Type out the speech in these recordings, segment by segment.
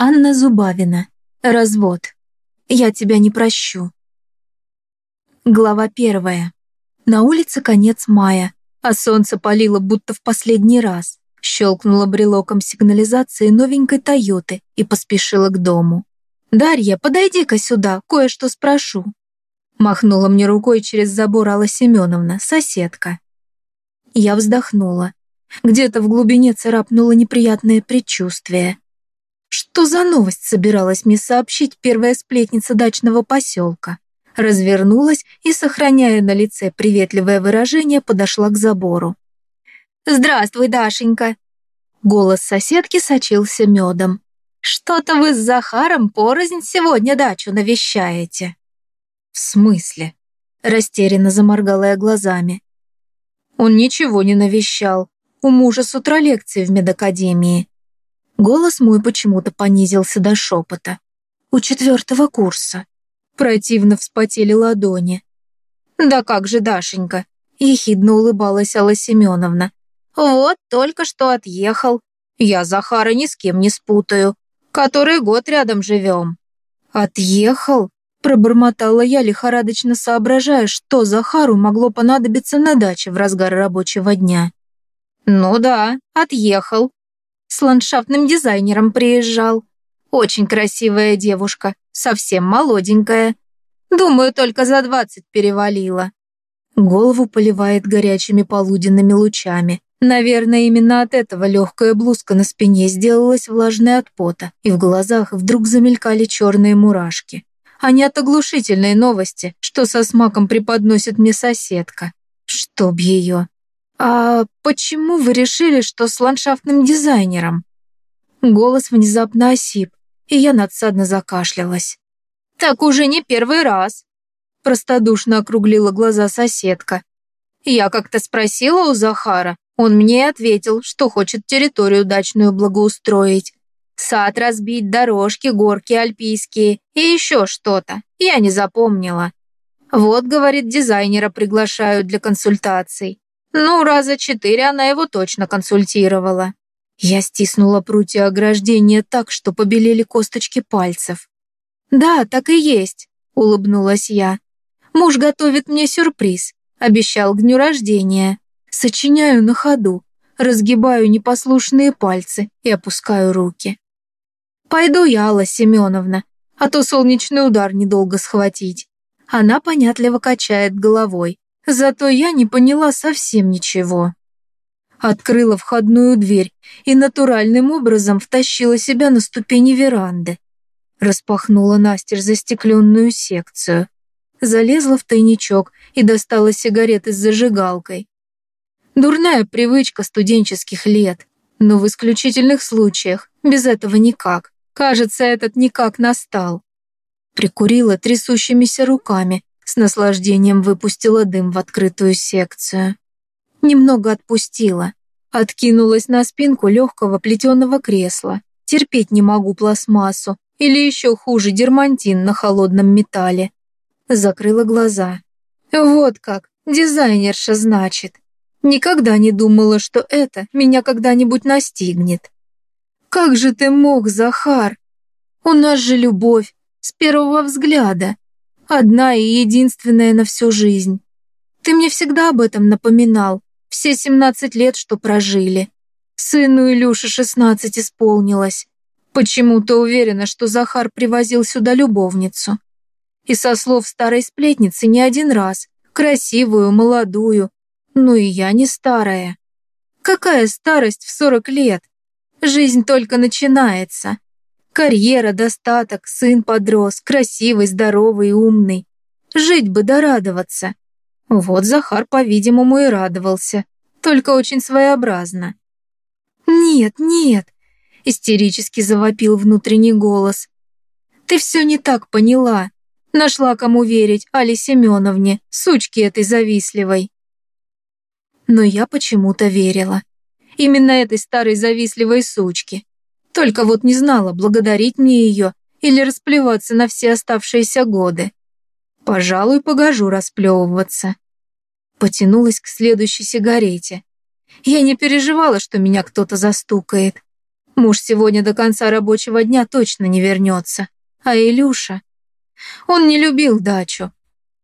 Анна Зубавина. Развод. Я тебя не прощу. Глава первая. На улице конец мая, а солнце палило будто в последний раз. Щелкнула брелоком сигнализации новенькой Тойоты и поспешила к дому. «Дарья, подойди-ка сюда, кое-что спрошу». Махнула мне рукой через забор Алла Семеновна, соседка. Я вздохнула. Где-то в глубине царапнуло неприятное предчувствие. Что за новость собиралась мне сообщить первая сплетница дачного поселка? Развернулась и, сохраняя на лице приветливое выражение, подошла к забору. «Здравствуй, Дашенька!» Голос соседки сочился медом. «Что-то вы с Захаром порознь сегодня дачу навещаете». «В смысле?» Растерянно заморгала я глазами. Он ничего не навещал. У мужа с утра лекции в медакадемии. Голос мой почему-то понизился до шепота. У четвертого курса. Противно вспотели ладони. «Да как же, Дашенька!» Ехидно улыбалась Алла Семеновна. «Вот только что отъехал. Я Захара ни с кем не спутаю. Который год рядом живем». «Отъехал?» Пробормотала я, лихорадочно соображая, что Захару могло понадобиться на даче в разгар рабочего дня. «Ну да, отъехал. С ландшафтным дизайнером приезжал. Очень красивая девушка, совсем молоденькая. Думаю, только за двадцать перевалила. Голову поливает горячими полуденными лучами. Наверное, именно от этого легкая блузка на спине сделалась влажной от пота, и в глазах вдруг замелькали черные мурашки. А не от оглушительной новости, что со смаком преподносит мне соседка. Чтоб ее. «А почему вы решили, что с ландшафтным дизайнером?» Голос внезапно осип, и я надсадно закашлялась. «Так уже не первый раз», – простодушно округлила глаза соседка. «Я как-то спросила у Захара, он мне ответил, что хочет территорию дачную благоустроить. Сад разбить, дорожки, горки альпийские и еще что-то. Я не запомнила. Вот, говорит, дизайнера приглашают для консультаций. Ну, раза четыре она его точно консультировала. Я стиснула прутья ограждения так, что побелели косточки пальцев. «Да, так и есть», — улыбнулась я. «Муж готовит мне сюрприз. Обещал к дню рождения. Сочиняю на ходу, разгибаю непослушные пальцы и опускаю руки. Пойду я, Алла Семеновна, а то солнечный удар недолго схватить». Она понятливо качает головой. Зато я не поняла совсем ничего. Открыла входную дверь и натуральным образом втащила себя на ступени веранды. Распахнула настежь застекленную секцию. Залезла в тайничок и достала сигареты с зажигалкой. Дурная привычка студенческих лет, но в исключительных случаях, без этого никак. Кажется, этот никак настал. Прикурила трясущимися руками с наслаждением выпустила дым в открытую секцию. Немного отпустила. Откинулась на спинку легкого плетеного кресла. Терпеть не могу пластмассу. Или еще хуже, дермантин на холодном металле. Закрыла глаза. Вот как, дизайнерша значит. Никогда не думала, что это меня когда-нибудь настигнет. Как же ты мог, Захар? У нас же любовь, с первого взгляда. Одна и единственная на всю жизнь. Ты мне всегда об этом напоминал, все семнадцать лет, что прожили. Сыну Илюше шестнадцать исполнилось. Почему-то уверена, что Захар привозил сюда любовницу. И со слов старой сплетницы не один раз. Красивую, молодую. Ну и я не старая. Какая старость в сорок лет? Жизнь только начинается. Карьера, достаток, сын подрос, красивый, здоровый, умный. Жить бы да. Вот Захар, по-видимому, и радовался, только очень своеобразно. «Нет, нет», — истерически завопил внутренний голос. «Ты все не так поняла. Нашла кому верить Али Семеновне, сучке этой завистливой». Но я почему-то верила. Именно этой старой завистливой сучке. Только вот не знала, благодарить мне ее или расплеваться на все оставшиеся годы. Пожалуй, погожу расплевываться. Потянулась к следующей сигарете. Я не переживала, что меня кто-то застукает. Муж сегодня до конца рабочего дня точно не вернется. А Илюша? Он не любил дачу.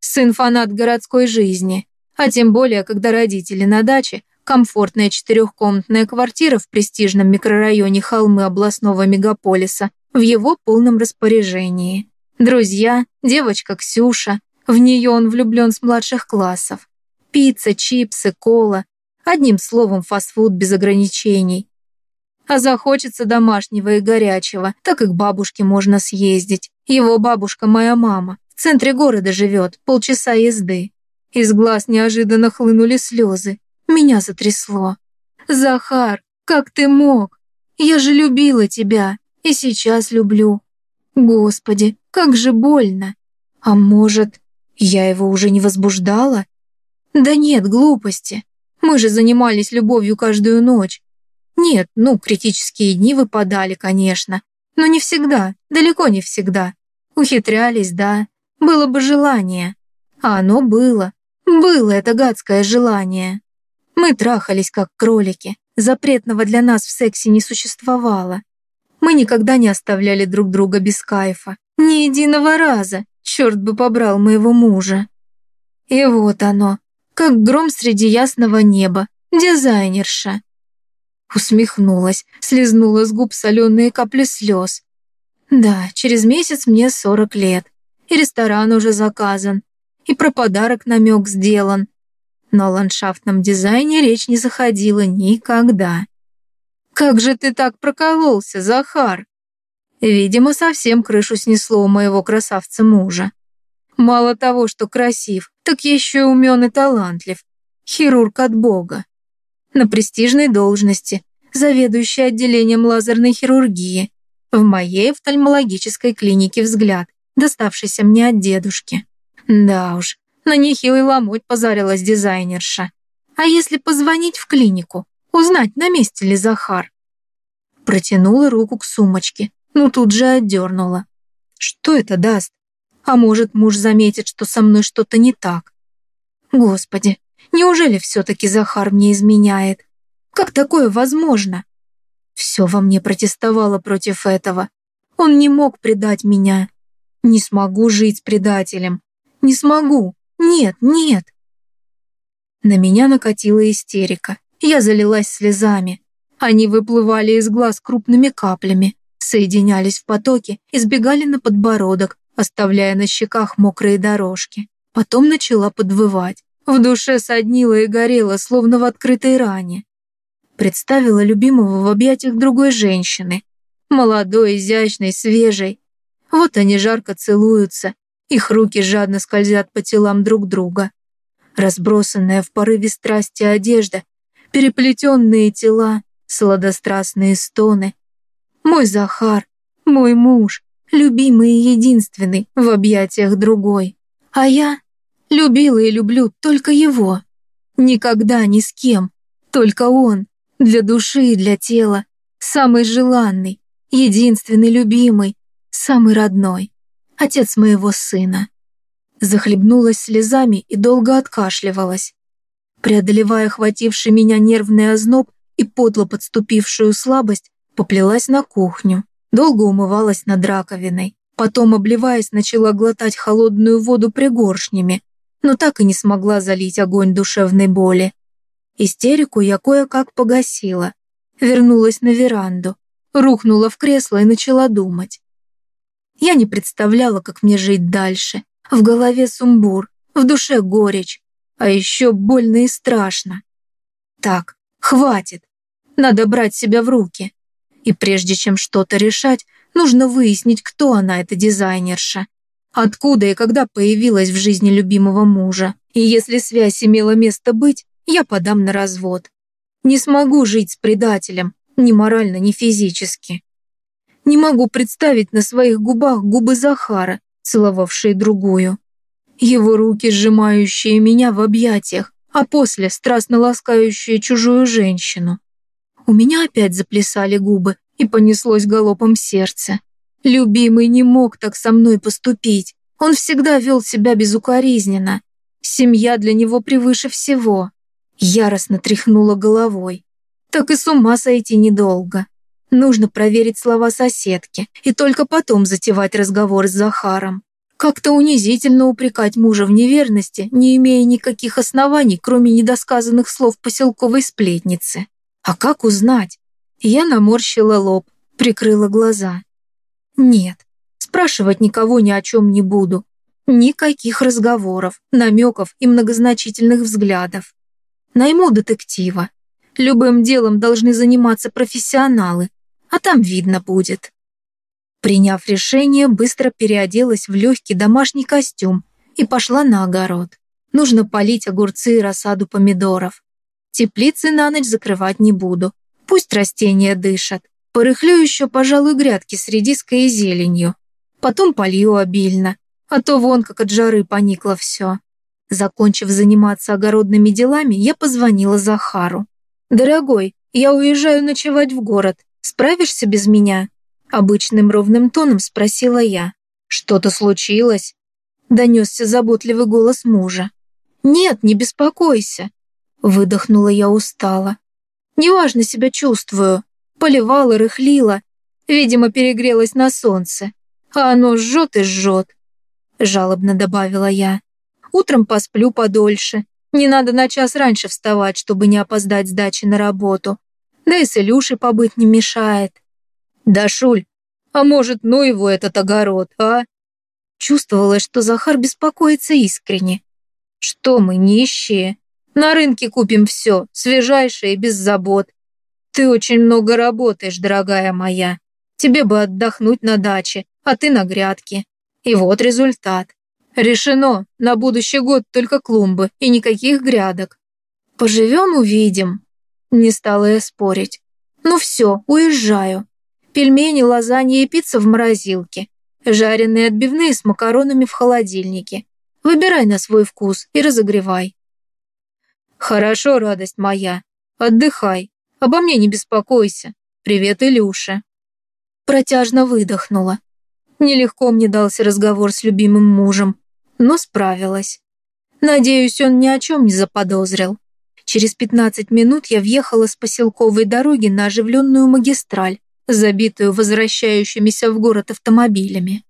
Сын фанат городской жизни. А тем более, когда родители на даче, комфортная четырехкомнатная квартира в престижном микрорайоне холмы областного мегаполиса в его полном распоряжении. Друзья, девочка Ксюша, в нее он влюблен с младших классов. Пицца, чипсы, кола. Одним словом, фастфуд без ограничений. А захочется домашнего и горячего, так и к бабушке можно съездить. Его бабушка моя мама. В центре города живет, полчаса езды. Из глаз неожиданно хлынули слезы. Меня затрясло. «Захар, как ты мог? Я же любила тебя и сейчас люблю. Господи, как же больно. А может, я его уже не возбуждала? Да нет, глупости. Мы же занимались любовью каждую ночь. Нет, ну, критические дни выпадали, конечно. Но не всегда, далеко не всегда. Ухитрялись, да. Было бы желание. А оно было. Было это гадское желание. Мы трахались, как кролики. Запретного для нас в сексе не существовало. Мы никогда не оставляли друг друга без кайфа. Ни единого раза. Черт бы побрал моего мужа. И вот оно, как гром среди ясного неба. Дизайнерша. Усмехнулась, слезнула с губ соленые капли слез. Да, через месяц мне сорок лет. И ресторан уже заказан. И про подарок намек сделан. Но о ландшафтном дизайне речь не заходила никогда. «Как же ты так прокололся, Захар?» Видимо, совсем крышу снесло у моего красавца-мужа. Мало того, что красив, так еще и умен и талантлив. Хирург от бога на престижной должности, заведующей отделением лазерной хирургии, в моей офтальмологической клинике «Взгляд», доставшейся мне от дедушки. Да уж, на нехилый ломоть позарилась дизайнерша. А если позвонить в клинику, узнать, на месте ли Захар? Протянула руку к сумочке, но тут же отдернула. Что это даст? А может, муж заметит, что со мной что-то не так? Господи, Неужели все-таки Захар мне изменяет? Как такое возможно? Все во мне протестовало против этого. Он не мог предать меня. Не смогу жить с предателем. Не смогу. Нет, нет. На меня накатила истерика. Я залилась слезами. Они выплывали из глаз крупными каплями, соединялись в потоке и сбегали на подбородок, оставляя на щеках мокрые дорожки. Потом начала подвывать. В душе соднило и горело, словно в открытой ране. Представила любимого в объятиях другой женщины. Молодой, изящной, свежей. Вот они жарко целуются, их руки жадно скользят по телам друг друга. Разбросанная в порыве страсти одежда, переплетенные тела, сладострастные стоны. Мой Захар, мой муж, любимый и единственный в объятиях другой. А я Любила и люблю только его. Никогда ни с кем. Только он. Для души и для тела. Самый желанный, единственный любимый, самый родной. Отец моего сына. Захлебнулась слезами и долго откашливалась. Преодолевая охвативший меня нервный озноб и подло подступившую слабость, поплелась на кухню. Долго умывалась над раковиной. Потом, обливаясь, начала глотать холодную воду пригоршнями, но так и не смогла залить огонь душевной боли. Истерику я кое-как погасила, вернулась на веранду, рухнула в кресло и начала думать. Я не представляла, как мне жить дальше. В голове сумбур, в душе горечь, а еще больно и страшно. Так, хватит. Надо брать себя в руки. И прежде чем что-то решать, нужно выяснить, кто она, эта дизайнерша. Откуда и когда появилась в жизни любимого мужа. И если связь имела место быть, я подам на развод. Не смогу жить с предателем, ни морально, ни физически. Не могу представить на своих губах губы Захара, целовавшие другую. Его руки, сжимающие меня в объятиях, а после страстно ласкающие чужую женщину. У меня опять заплясали губы и понеслось галопом сердце. Любимый не мог так со мной поступить. Он всегда вел себя безукоризненно. Семья для него превыше всего. Яростно тряхнула головой. Так и с ума сойти недолго. Нужно проверить слова соседки и только потом затевать разговор с Захаром. Как-то унизительно упрекать мужа в неверности, не имея никаких оснований, кроме недосказанных слов поселковой сплетницы. А как узнать? Я наморщила лоб, прикрыла глаза. Нет, спрашивать никого ни о чем не буду. Никаких разговоров, намеков и многозначительных взглядов. Найму детектива. Любым делом должны заниматься профессионалы, а там видно будет. Приняв решение, быстро переоделась в легкий домашний костюм и пошла на огород. Нужно полить огурцы и рассаду помидоров. Теплицы на ночь закрывать не буду. Пусть растения дышат. Порыхлю еще, пожалуй, грядки с редиской и зеленью. Потом полью обильно, а то вон как от жары поникло все. Закончив заниматься огородными делами, я позвонила Захару. «Дорогой, я уезжаю ночевать в город. Справишься без меня?» Обычным ровным тоном спросила я. «Что-то случилось?» Донесся заботливый голос мужа. «Нет, не беспокойся», выдохнула я устало. «Неважно себя чувствую. Поливала, рыхлила. Видимо, перегрелась на солнце. А оно жжет и жжет», жалобно добавила я. «Утром посплю подольше. Не надо на час раньше вставать, чтобы не опоздать с дачи на работу. Да и с Илюшей побыть не мешает. «Да, Шуль, а может, ну его этот огород, а?» Чувствовалось, что Захар беспокоится искренне. «Что мы, нищие? На рынке купим все, свежайшее и без забот. Ты очень много работаешь, дорогая моя. Тебе бы отдохнуть на даче, а ты на грядке. И вот результат. Решено, на будущий год только клумбы и никаких грядок. Поживем, увидим». Не стала я спорить. «Ну все, уезжаю пельмени, лазанья и пицца в морозилке, жареные отбивные с макаронами в холодильнике. Выбирай на свой вкус и разогревай. Хорошо, радость моя. Отдыхай. Обо мне не беспокойся. Привет, Илюша. Протяжно выдохнула. Нелегко мне дался разговор с любимым мужем, но справилась. Надеюсь, он ни о чем не заподозрил. Через 15 минут я въехала с поселковой дороги на оживленную магистраль забитую возвращающимися в город автомобилями.